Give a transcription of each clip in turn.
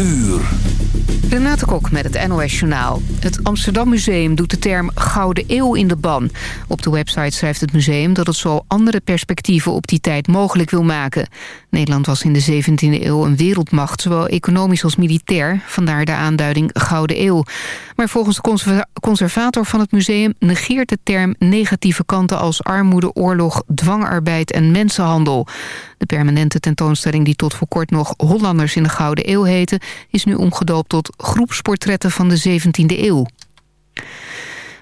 uur. Renate Kok met het NOS Journaal. Het Amsterdam Museum doet de term Gouden Eeuw in de ban. Op de website schrijft het museum dat het zo andere perspectieven op die tijd mogelijk wil maken. Nederland was in de 17e eeuw een wereldmacht, zowel economisch als militair. Vandaar de aanduiding Gouden Eeuw. Maar volgens de conservator van het museum negeert de term negatieve kanten als armoede, oorlog, dwangarbeid en mensenhandel. De permanente tentoonstelling die tot voor kort nog Hollanders in de Gouden Eeuw heette... is nu omgedoopt tot groepsportretten van de 17e eeuw.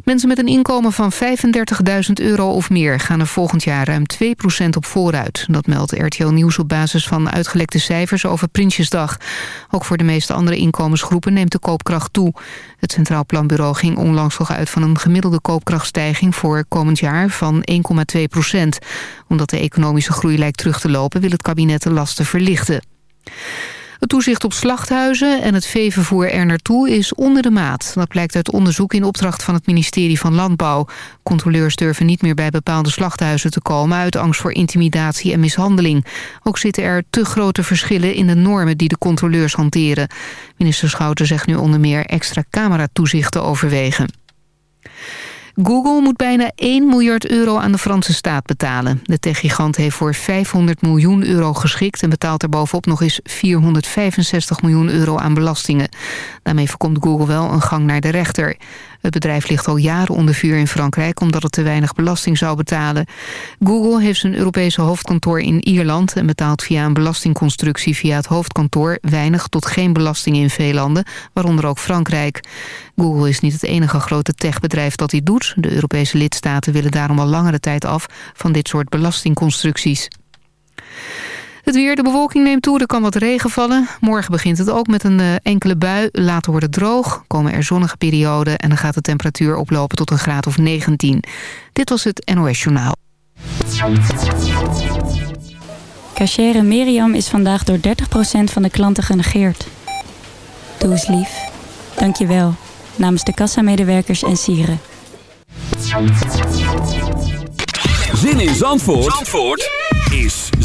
Mensen met een inkomen van 35.000 euro of meer gaan er volgend jaar ruim 2% op vooruit. Dat meldt RTL Nieuws op basis van uitgelekte cijfers over Prinsjesdag. Ook voor de meeste andere inkomensgroepen neemt de koopkracht toe. Het Centraal Planbureau ging onlangs nog uit van een gemiddelde koopkrachtstijging voor komend jaar van 1,2% Omdat de economische groei lijkt terug te lopen wil het kabinet de lasten verlichten. Het toezicht op slachthuizen en het veevervoer er naartoe is onder de maat. Dat blijkt uit onderzoek in opdracht van het ministerie van Landbouw. Controleurs durven niet meer bij bepaalde slachthuizen te komen... uit angst voor intimidatie en mishandeling. Ook zitten er te grote verschillen in de normen die de controleurs hanteren. Minister Schouten zegt nu onder meer extra cameratoezicht te overwegen. Google moet bijna 1 miljard euro aan de Franse staat betalen. De techgigant heeft voor 500 miljoen euro geschikt... en betaalt er bovenop nog eens 465 miljoen euro aan belastingen. Daarmee voorkomt Google wel een gang naar de rechter. Het bedrijf ligt al jaren onder vuur in Frankrijk... omdat het te weinig belasting zou betalen. Google heeft zijn Europese hoofdkantoor in Ierland... en betaalt via een belastingconstructie via het hoofdkantoor... weinig tot geen belasting in veel landen, waaronder ook Frankrijk. Google is niet het enige grote techbedrijf dat dit doet. De Europese lidstaten willen daarom al langere tijd af... van dit soort belastingconstructies. Het weer, de bewolking neemt toe, er kan wat regen vallen. Morgen begint het ook met een uh, enkele bui. Later wordt het droog, komen er zonnige perioden... en dan gaat de temperatuur oplopen tot een graad of 19. Dit was het NOS Journaal. Cachere Miriam is vandaag door 30% van de klanten genegeerd. Doe eens lief. Dank je wel. Namens de kassamedewerkers en sieren. Zin in Zandvoort? Zandvoort? is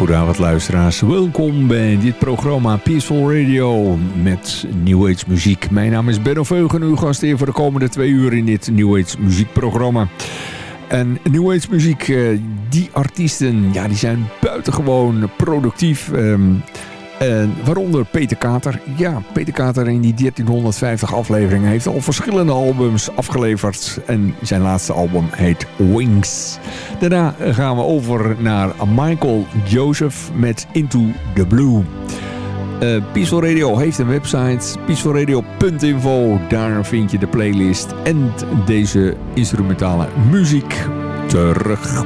Hele goede avond luisteraars. Welkom bij dit programma Peaceful Radio met New Age muziek. Mijn naam is Benno Veugen, uw hier voor de komende twee uur in dit New Age muziekprogramma. En New Age muziek, eh, die artiesten, ja, die zijn buitengewoon productief. Ehm, en waaronder Peter Kater. Ja, Peter Kater in die 1350 afleveringen heeft al verschillende albums afgeleverd. En zijn laatste album heet Wings. Daarna gaan we over naar Michael Joseph met Into the Blue. Uh, Peaceful Radio heeft een website, peacefulradio.info. Daar vind je de playlist en deze instrumentale muziek terug.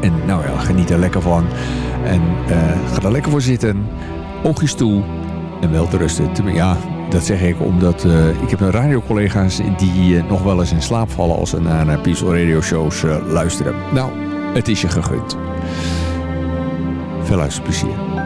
En nou ja, geniet er lekker van. En uh, ga er lekker voor zitten oogjes toe en wel te rusten. Ja, dat zeg ik omdat uh, ik heb een radiocollega's die uh, nog wel eens in slaap vallen als ze naar, naar Peaceful Radio shows uh, luisteren. Nou, het is je gegund. Veel luisterplezier.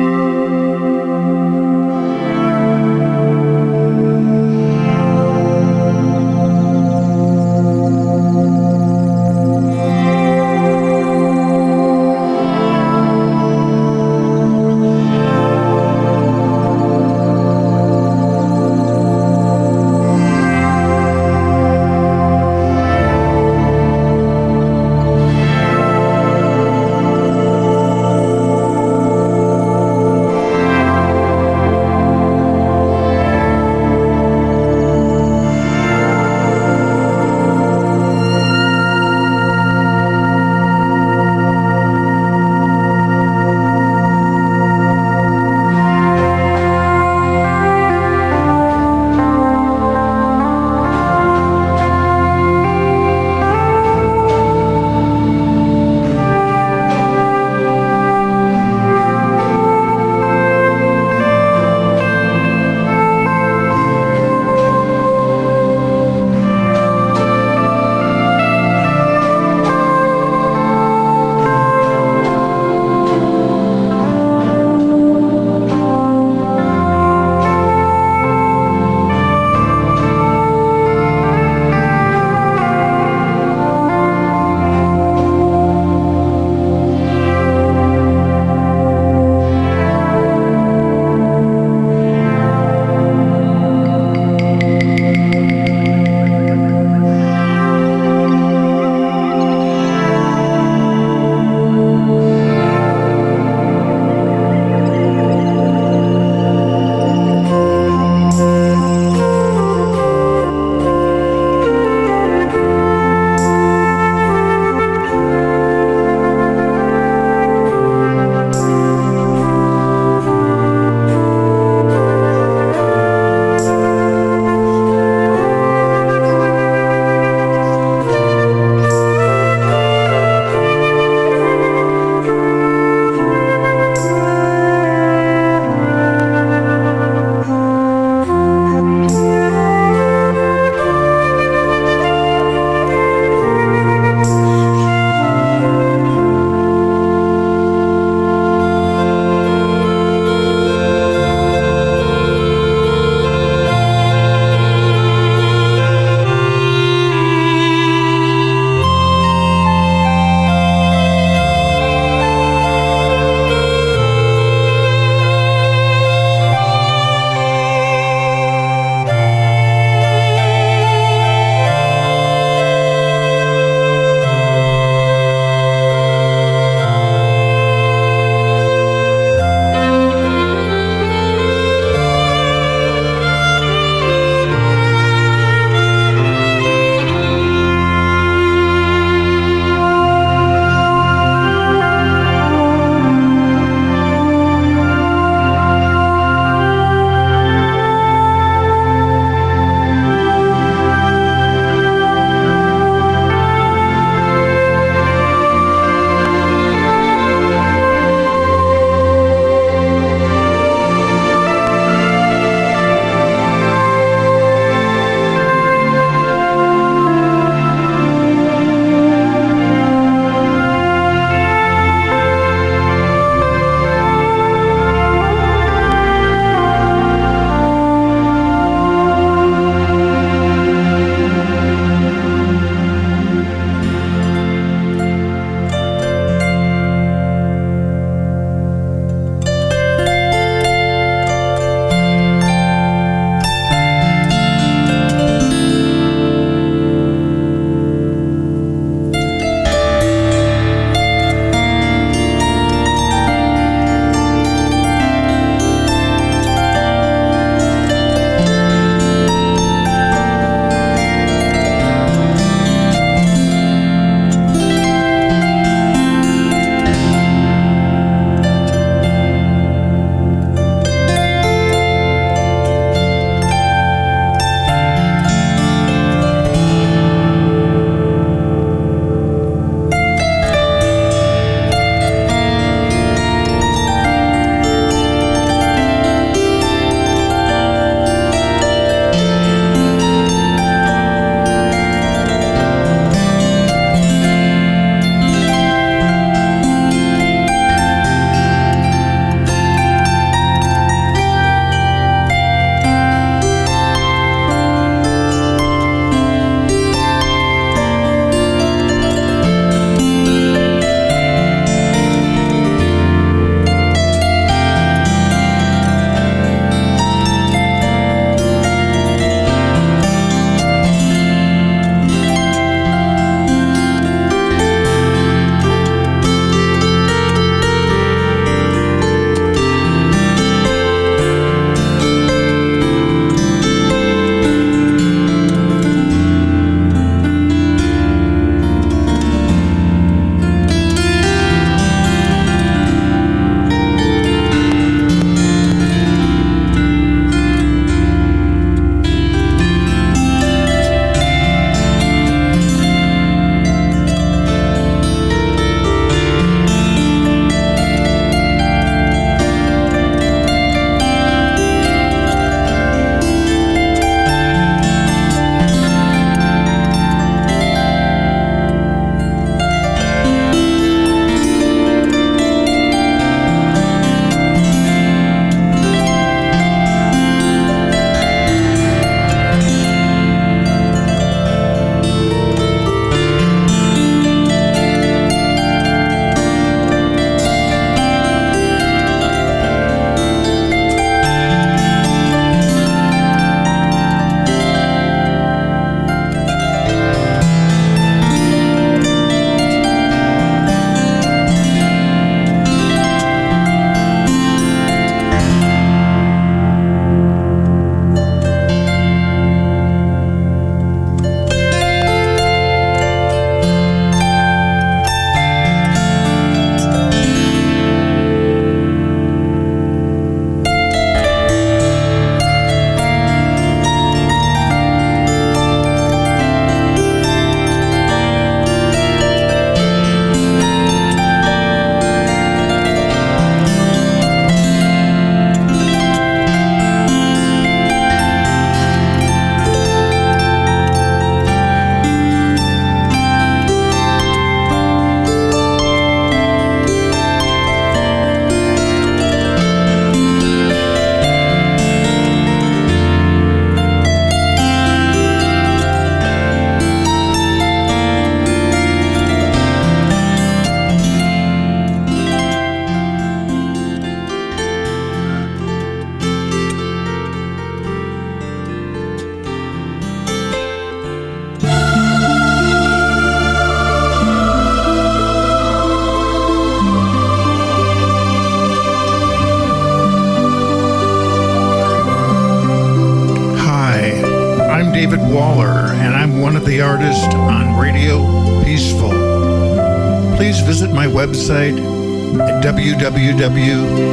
www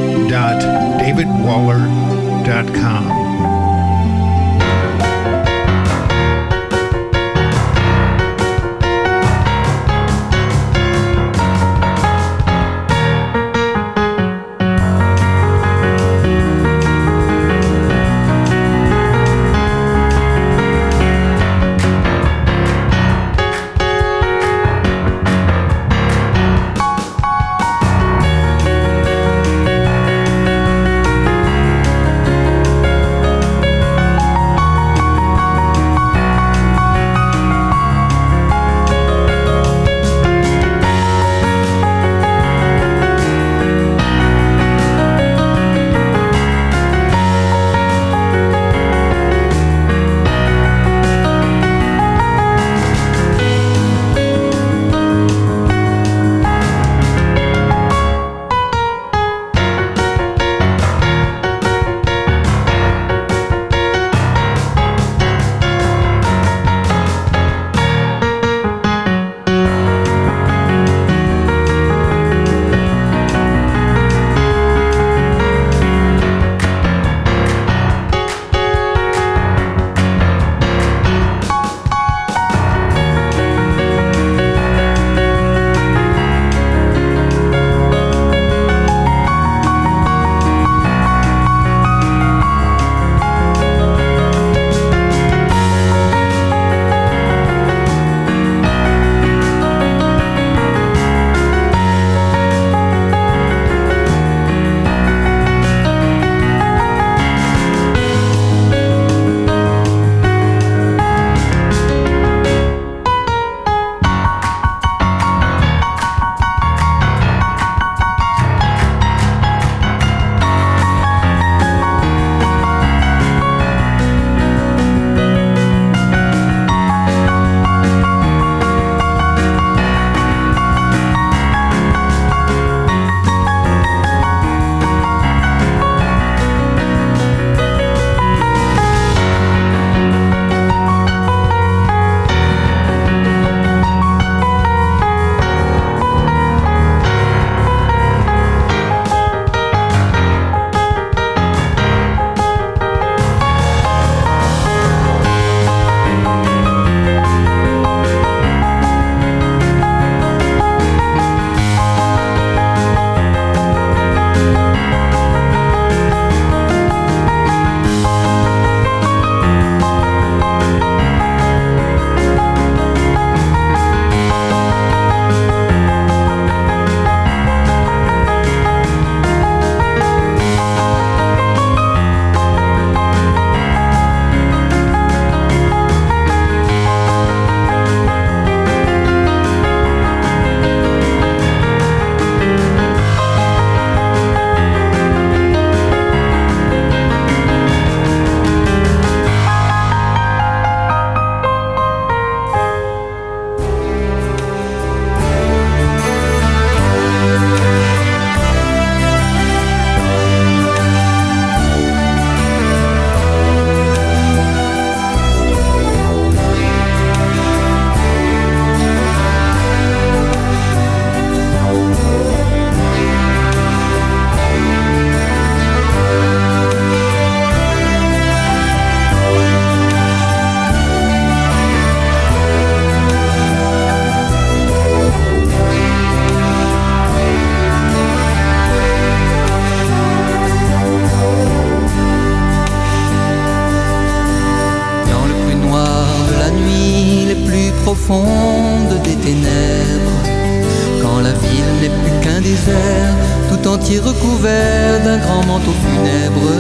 tout entier recouvert d'un grand manteau funèbre.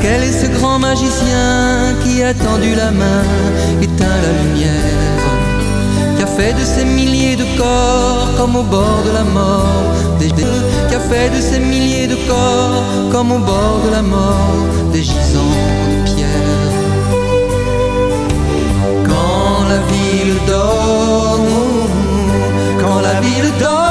Quel est ce grand magicien qui a tendu la main, éteint la lumière, qui a fait de ces milliers de corps comme au bord de la mort, des... qui a fait de ces milliers de corps comme au bord de la mort, des gisants de pierre. Quand la ville dort, quand la ville dort.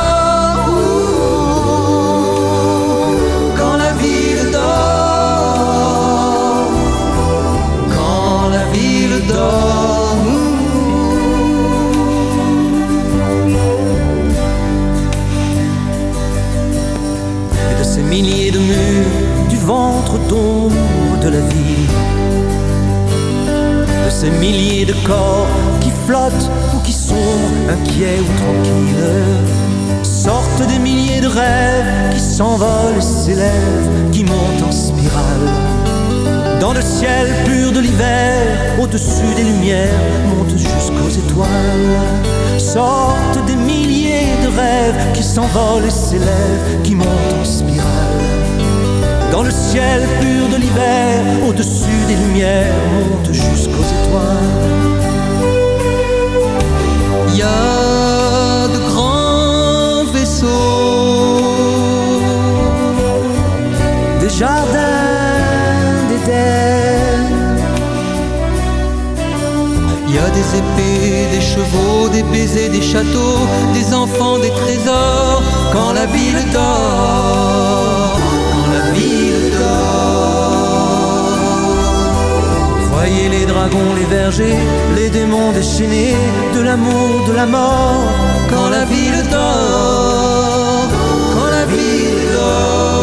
milliers de murs du ventre d'ombre de la vie, de ces milliers de corps qui flottent ou qui sombrent, inquiets ou tranquilles, sortent des milliers de rêves qui s'envolent et s'élèvent, qui montent en spirale. Dans le ciel pur de l'hiver, au-dessus des lumières, montent jusqu'aux étoiles sortent des milliers de rêves qui s'envolent et s'élèvent, qui montent en spirale. Dans le ciel pur de l'hiver, au-dessus des lumières, montent jusqu'aux étoiles. Il y a de grands vaisseaux, des jardins d'Éden. Il y a des épées, des chevaux, des baisers, des châteaux, des enfants, des trésors, quand la ville dort, ville dort. Voyez les dragons, les vergers, les démons déchaînés, de l'amour, de la mort, quand la ville dort, quand la ville dort.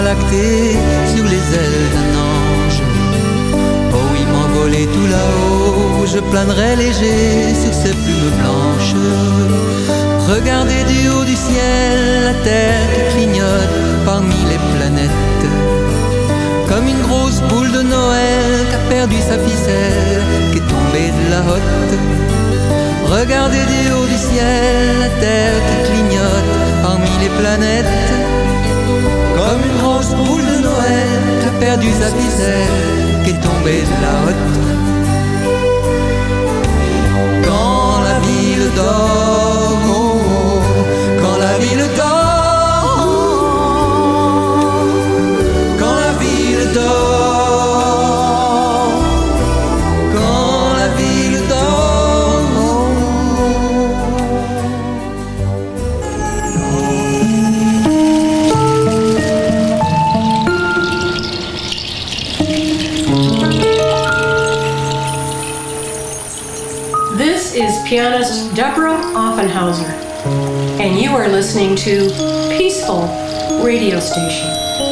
Lactée sur les ailes d'un ange. Oh oui, m'envoler tout là-haut, je planerai léger sur ces plumes blanches. Regarder du haut du ciel la terre qui clignote parmi les planètes. Comme une grosse boule de Noël qui a perdu sa ficelle, qui est tombée de la hotte. Regardez du haut du ciel la terre qui clignote parmi les planètes. Comme une grosse boule de Noël a perdu sa qui est tombée de la hotte. Pianist Deborah Offenhauser, and you are listening to Peaceful Radio Station.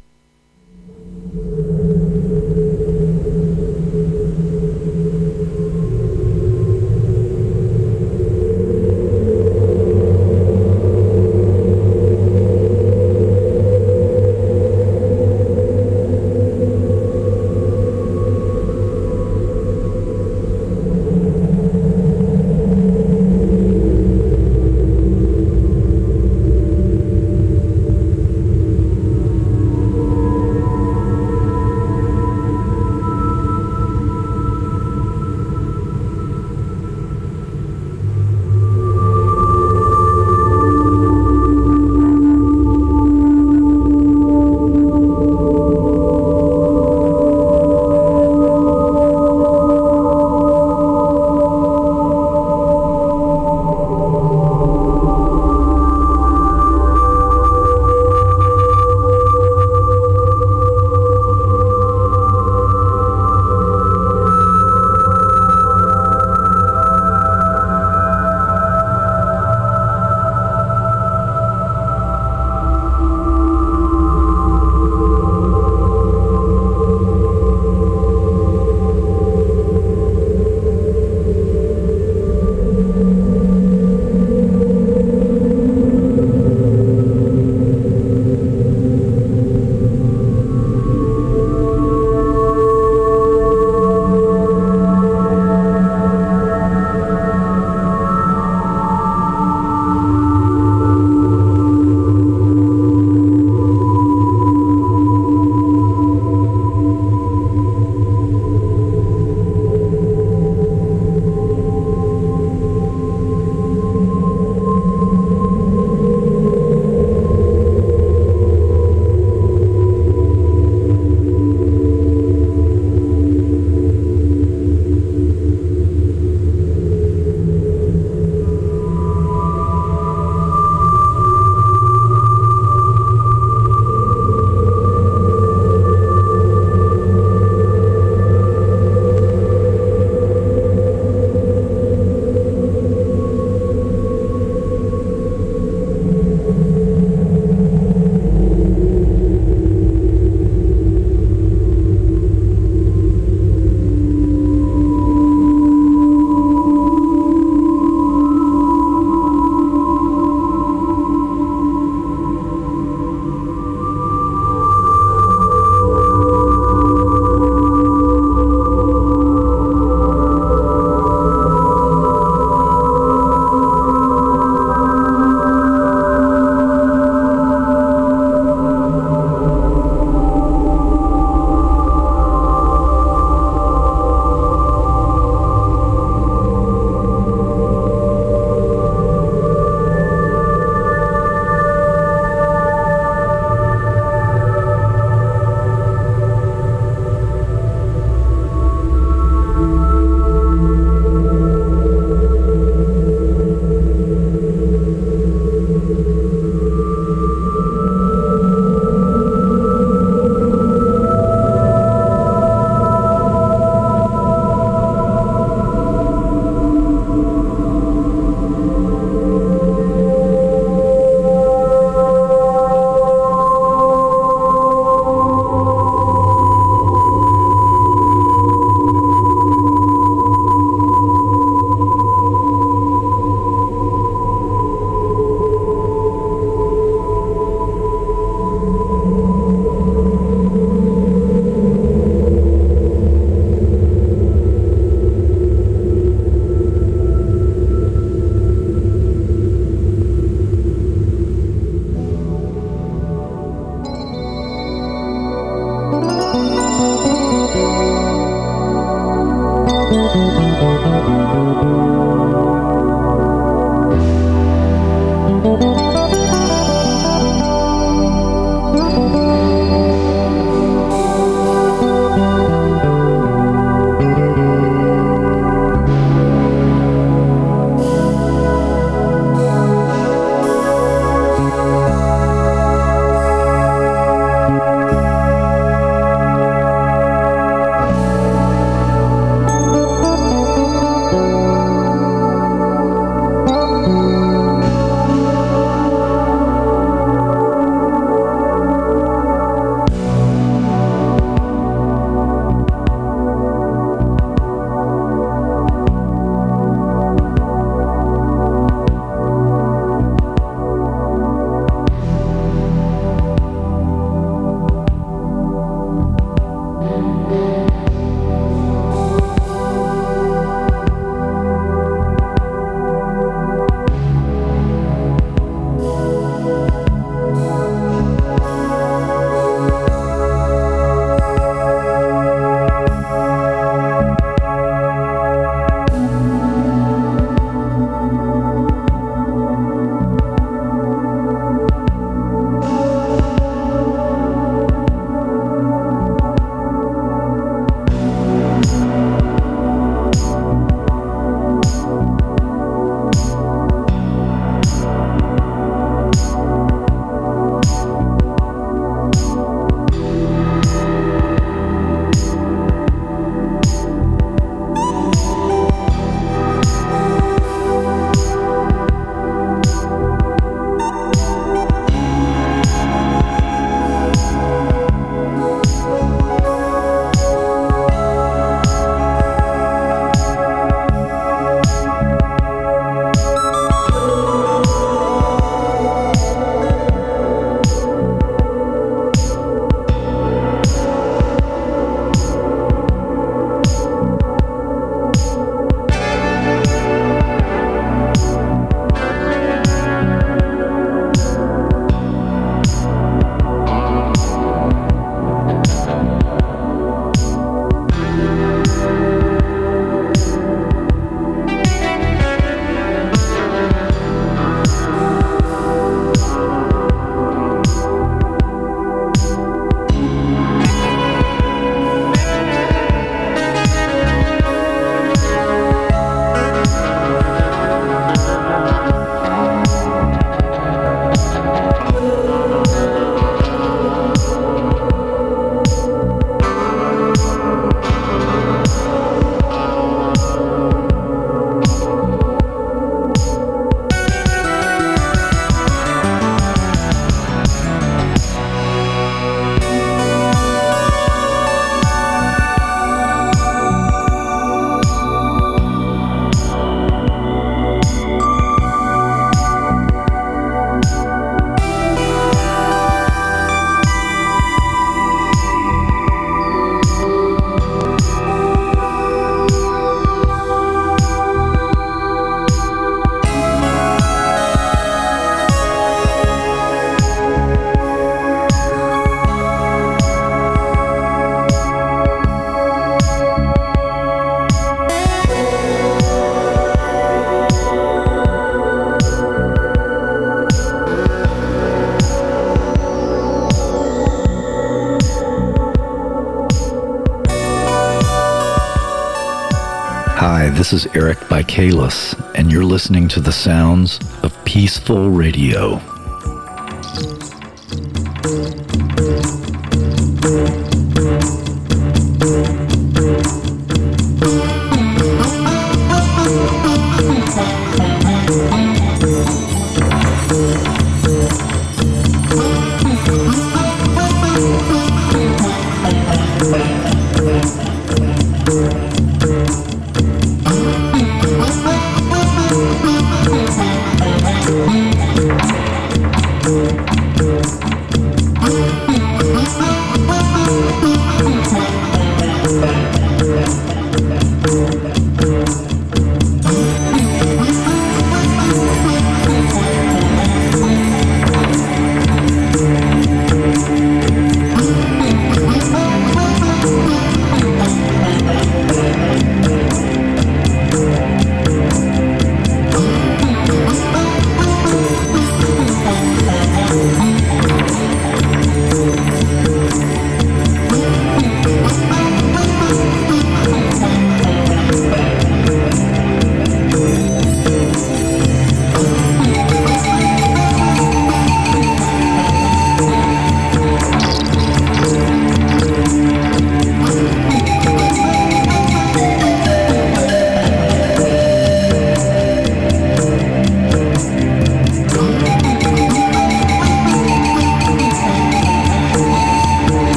This is Eric Bikalis, and you're listening to the sounds of peaceful radio.